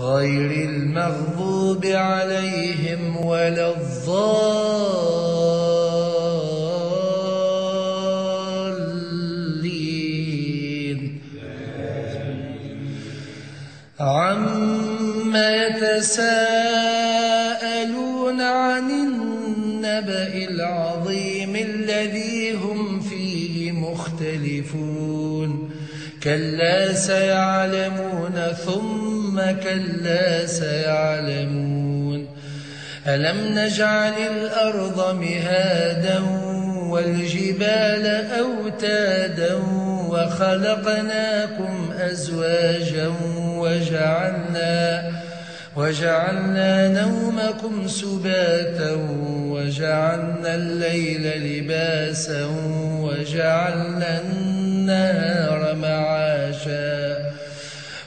غير المغضوب عليهم ولا الضالين. عما يتساءلون عن النبأ العظيم الذي هم فيه مختلفون. كلا سيعلمون ثم كلا سيعلمون. ألم نجعل الأرض مهادا والجبال أوتادا وخلقناكم أزواجا وجعلنا وجعلنا نومكم سباتا وجعلنا الليل لباسا وجعلنا النهار معاشا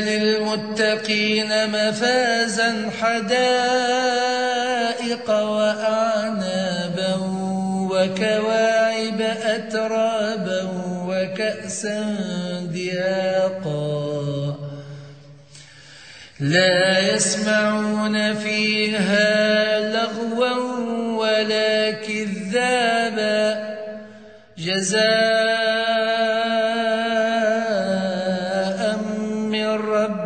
للمتقين مفازا حدائق وأعنابا وكواعب أترابا وكأسا دهاقا لا يسمعون فيها لغوا ولا كذابا جزاء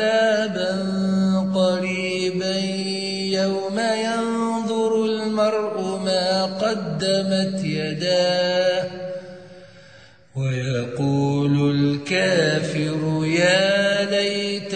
عذابا قريبا. يوم ينظر المرء ما قدمت يداه ويقول الكافر يا ليت